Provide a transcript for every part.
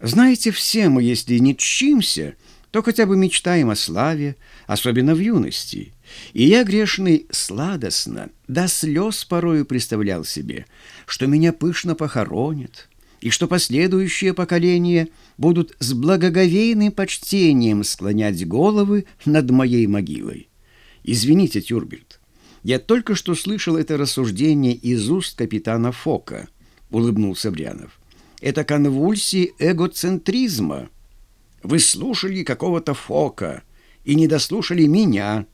Знаете, все мы, если не чимся, то хотя бы мечтаем о славе, особенно в юности. И я, грешный, сладостно, до слез порою представлял себе, что меня пышно похоронят, и что последующие поколения будут с благоговейным почтением склонять головы над моей могилой. Извините, Тюрберт, я только что слышал это рассуждение из уст капитана Фока, улыбнулся Брянов. Это конвульсии эгоцентризма. Вы слушали какого-то Фока и не дослушали меня,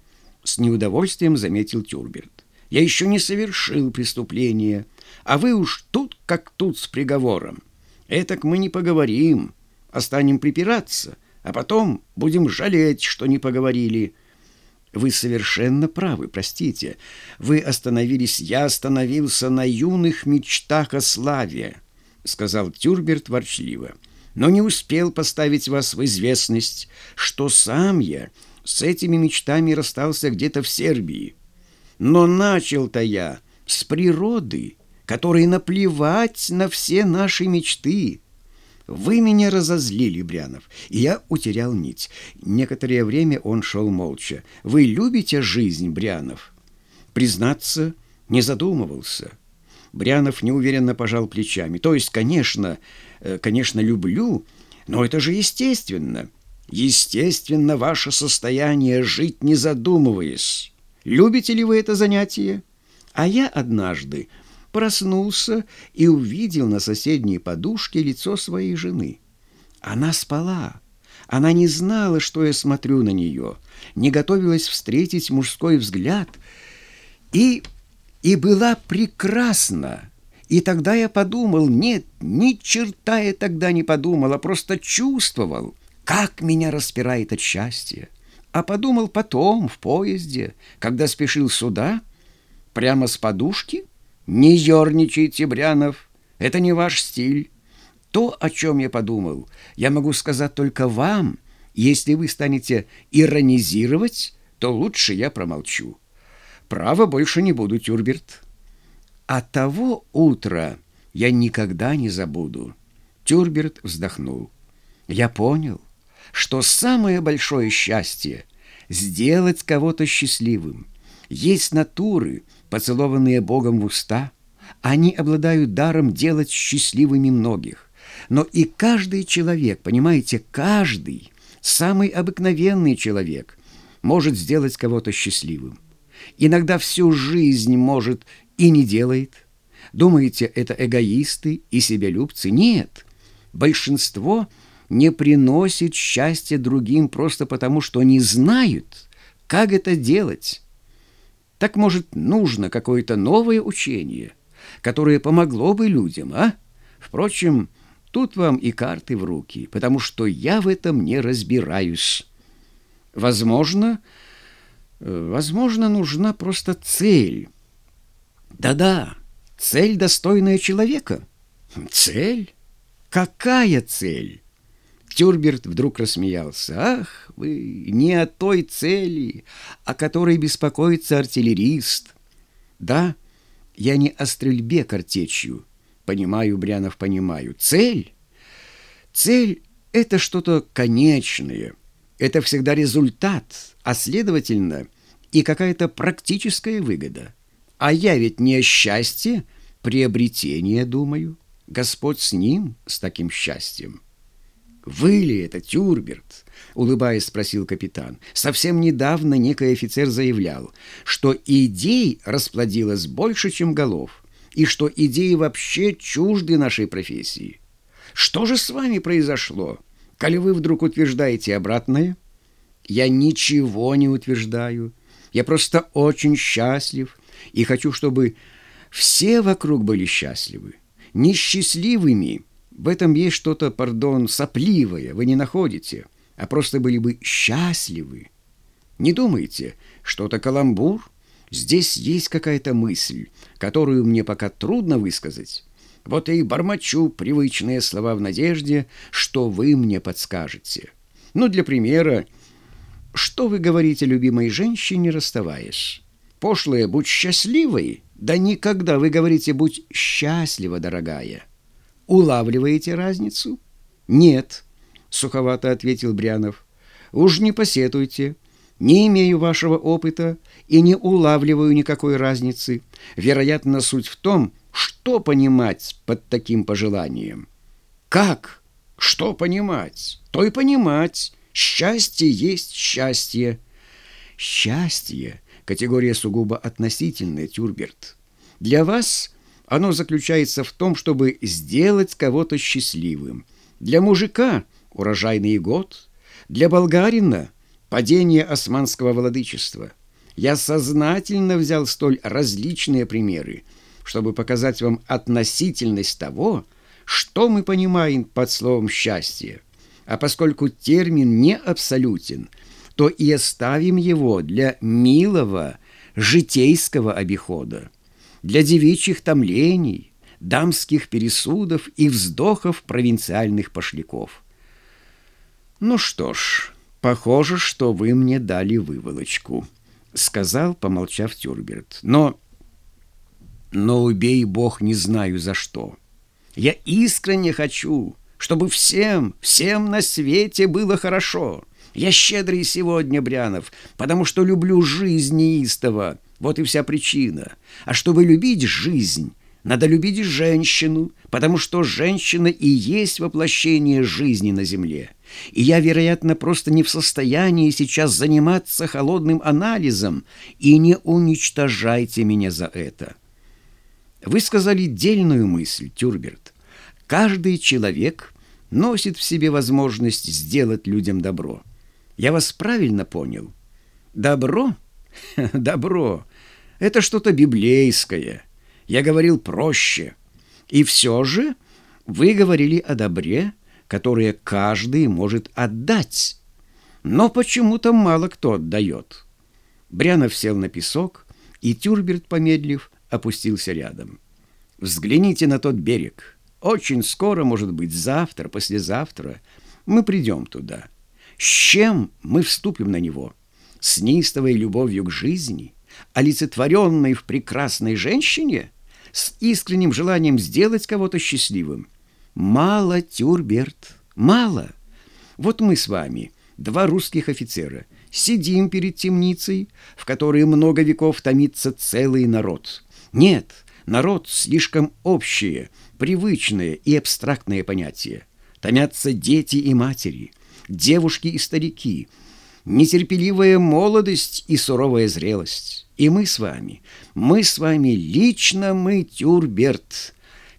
с неудовольствием заметил Тюрберт. Я еще не совершил преступления, а вы уж тут как тут с приговором. Этак мы не поговорим, а станем припираться, а потом будем жалеть, что не поговорили. Вы совершенно правы, простите. Вы остановились, я остановился на юных мечтах о славе, сказал Тюрберт ворчливо. Но не успел поставить вас в известность, что сам я с этими мечтами расстался где-то в Сербии. Но начал-то я с природы, которой наплевать на все наши мечты. Вы меня разозлили, Брянов, и я утерял нить. Некоторое время он шел молча. Вы любите жизнь, Брянов? Признаться, не задумывался. Брянов неуверенно пожал плечами. То есть, конечно, э, конечно, люблю, но это же естественно. Естественно, ваше состояние жить не задумываясь. Любите ли вы это занятие? А я однажды проснулся и увидел на соседней подушке лицо своей жены. Она спала. Она не знала, что я смотрю на нее, не готовилась встретить мужской взгляд и, и была прекрасна. И тогда я подумал, нет, ни черта я тогда не подумал, а просто чувствовал, как меня распирает от счастья. А подумал потом, в поезде, когда спешил сюда, прямо с подушки — не ерничайте, Брянов, это не ваш стиль. То, о чем я подумал, я могу сказать только вам. Если вы станете иронизировать, то лучше я промолчу. Право больше не буду, Тюрберт. А того утра я никогда не забуду. Тюрберт вздохнул. Я понял, что самое большое счастье — сделать кого-то счастливым. Есть натуры, поцелованные Богом в уста, они обладают даром делать счастливыми многих. Но и каждый человек, понимаете, каждый, самый обыкновенный человек может сделать кого-то счастливым. Иногда всю жизнь может и не делает. Думаете, это эгоисты и себялюбцы? Нет. Большинство не приносит счастья другим просто потому, что не знают, как это делать. Так, может, нужно какое-то новое учение, которое помогло бы людям, а? Впрочем, тут вам и карты в руки, потому что я в этом не разбираюсь. Возможно, возможно, нужна просто цель. Да-да, цель, достойная человека. Цель? Какая цель? Тюрберт вдруг рассмеялся. «Ах, вы не о той цели, о которой беспокоится артиллерист». «Да, я не о стрельбе картечью. Понимаю, Брянов, понимаю. Цель? Цель — это что-то конечное. Это всегда результат, а, следовательно, и какая-то практическая выгода. А я ведь не о счастье, приобретение, думаю. Господь с ним, с таким счастьем». «Вы ли это, Тюрберт?» — улыбаясь, спросил капитан. «Совсем недавно некий офицер заявлял, что идей расплодилось больше, чем голов, и что идеи вообще чужды нашей профессии. Что же с вами произошло, коли вы вдруг утверждаете обратное?» «Я ничего не утверждаю. Я просто очень счастлив и хочу, чтобы все вокруг были счастливы. Несчастливыми — в этом есть что-то, пардон, сопливое, вы не находите, а просто были бы счастливы. Не думайте, что-то каламбур. Здесь есть какая-то мысль, которую мне пока трудно высказать. Вот и бормочу привычные слова в надежде, что вы мне подскажете. Ну, для примера, что вы говорите любимой женщине, расставаясь? Пошлая, будь счастливой? Да никогда вы говорите, будь счастлива, дорогая. Улавливаете разницу? «Нет», — суховато ответил Брянов. «Уж не посетуйте. Не имею вашего опыта и не улавливаю никакой разницы. Вероятно, суть в том, что понимать под таким пожеланием. Как? Что понимать? То и понимать. Счастье есть счастье. Счастье – категория сугубо относительная, Тюрберт. Для вас оно заключается в том, чтобы сделать кого-то счастливым. Для мужика – урожайный год, для болгарина – падение османского владычества. Я сознательно взял столь различные примеры, чтобы показать вам относительность того, что мы понимаем под словом «счастье». А поскольку термин не абсолютен, то и оставим его для милого житейского обихода, для девичьих томлений, дамских пересудов и вздохов провинциальных пошляков. «Ну что ж, похоже, что вы мне дали выволочку», — сказал, помолчав Тюрберт. «Но... но убей бог не знаю за что. Я искренне хочу, чтобы всем, всем на свете было хорошо. Я щедрый сегодня, Брянов, потому что люблю жизнь неистово. Вот и вся причина. А чтобы любить жизнь, надо любить женщину, потому что женщина и есть воплощение жизни на земле. И я, вероятно, просто не в состоянии сейчас заниматься холодным анализом, и не уничтожайте меня за это. Вы сказали дельную мысль, Тюрберт. Каждый человек носит в себе возможность сделать людям добро. Я вас правильно понял? Добро? Добро. Это что-то библейское. Я говорил проще. И все же вы говорили о добре, которое каждый может отдать. Но почему-то мало кто отдает. Брянов сел на песок, и Тюрберт, помедлив, опустился рядом. «Взгляните на тот берег. Очень скоро, может быть, завтра, послезавтра, мы придем туда. С чем мы вступим на него? С неистовой любовью к жизни, олицетворенной в прекрасной женщине, с искренним желанием сделать кого-то счастливым? Мало, Тюрберт, мало. Вот мы с вами, два русских офицера, сидим перед темницей, в которой много веков томится целый народ. Нет, народ слишком общее – привычное и абстрактное понятие. Томятся дети и матери, девушки и старики, нетерпеливая молодость и суровая зрелость. И мы с вами, мы с вами, лично мы, Тюрберт,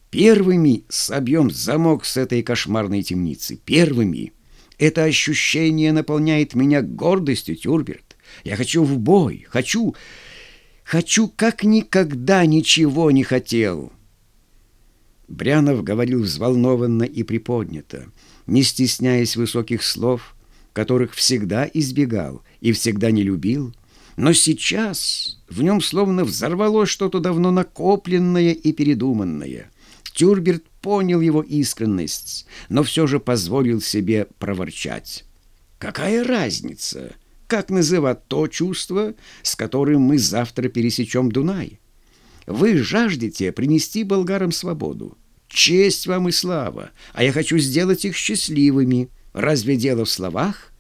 первыми собьем замок с этой кошмарной темницы. Первыми. Это ощущение наполняет меня гордостью, Тюрберт. Я хочу в бой, хочу, хочу, как никогда ничего не хотел». Брянов говорил взволнованно и приподнято, не стесняясь высоких слов, которых всегда избегал и всегда не любил, но сейчас в нем словно взорвалось что-то давно накопленное и передуманное. Тюрберт понял его искренность, но все же позволил себе проворчать. «Какая разница, как называть то чувство, с которым мы завтра пересечем Дунай?» Вы жаждете принести болгарам свободу. Честь вам и слава, а я хочу сделать их счастливыми. Разве дело в словах?»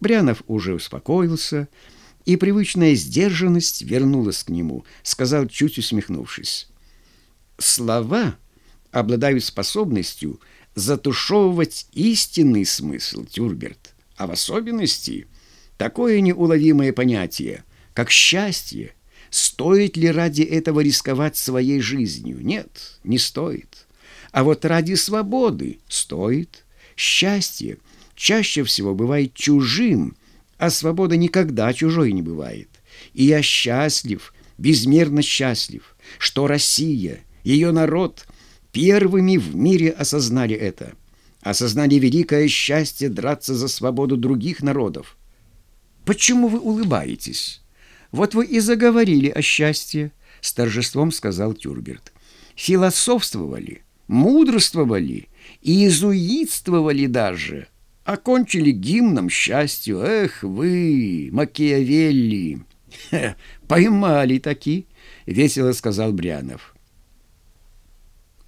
Брянов уже успокоился, и привычная сдержанность вернулась к нему, сказал, чуть усмехнувшись. «Слова обладают способностью затушевывать истинный смысл, Тюрберт, а в особенности такое неуловимое понятие, как счастье, Стоит ли ради этого рисковать своей жизнью? Нет, не стоит. А вот ради свободы стоит. Счастье чаще всего бывает чужим, а свобода никогда чужой не бывает. И я счастлив, безмерно счастлив, что Россия, ее народ первыми в мире осознали это. Осознали великое счастье драться за свободу других народов. Почему вы улыбаетесь? Вот вы и заговорили о счастье, с торжеством сказал Тюрберт. Философствовали, мудрствовали, иезуитствовали даже. Окончили гимном счастью. Эх вы, Макиавелли! Поймали таки, весело сказал Брянов.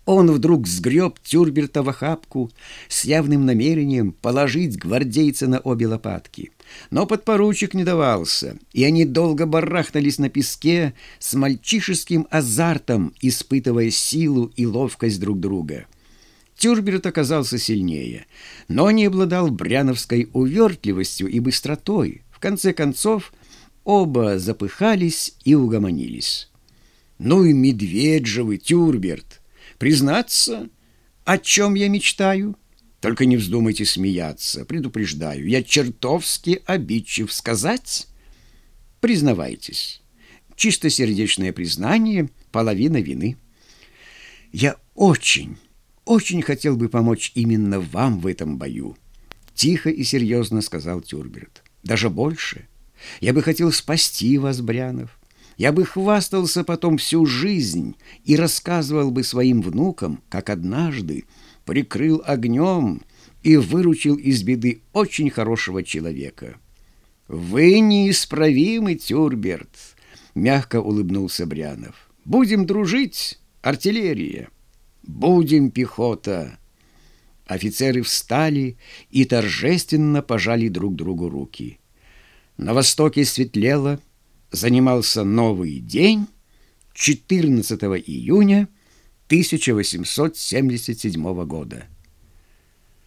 Он вдруг сгреб Тюрберта в охапку с явным намерением положить гвардейца на обе лопатки. Но подпоручик не давался, и они долго барахтались на песке с мальчишеским азартом, испытывая силу и ловкость друг друга. Тюрберт оказался сильнее, но не обладал бряновской увертливостью и быстротой. В конце концов, оба запыхались и угомонились. «Ну и медведь же вы, Тюрберт!» Признаться, о чем я мечтаю? Только не вздумайте смеяться, предупреждаю. Я чертовски обидчив сказать. Признавайтесь. Чистосердечное признание — половина вины. Я очень, очень хотел бы помочь именно вам в этом бою. Тихо и серьезно сказал Тюрберт. Даже больше. Я бы хотел спасти вас, Брянов. Я бы хвастался потом всю жизнь и рассказывал бы своим внукам, как однажды прикрыл огнем и выручил из беды очень хорошего человека. «Вы неисправимый, Тюрберт!» — мягко улыбнулся Брянов. «Будем дружить, артиллерия! Будем пехота!» Офицеры встали и торжественно пожали друг другу руки. На востоке светлело, занимался новый день 14 июня 1877 года.